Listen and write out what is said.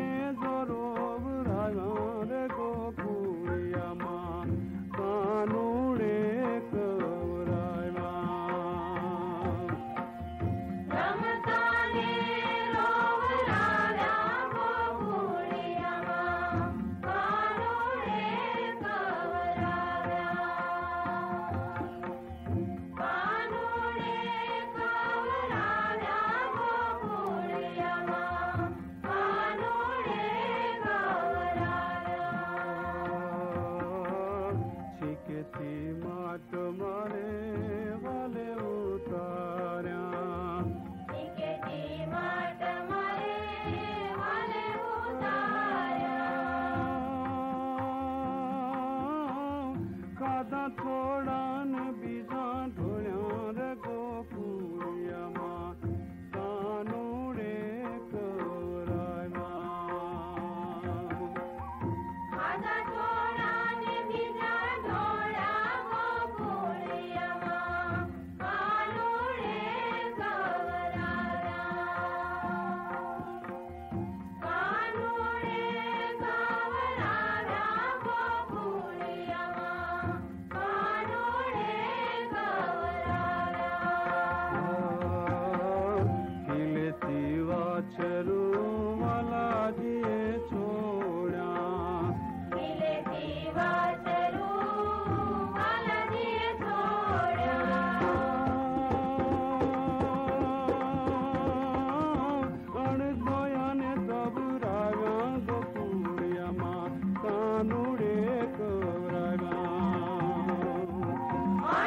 hands दा थोड़ा न बीजा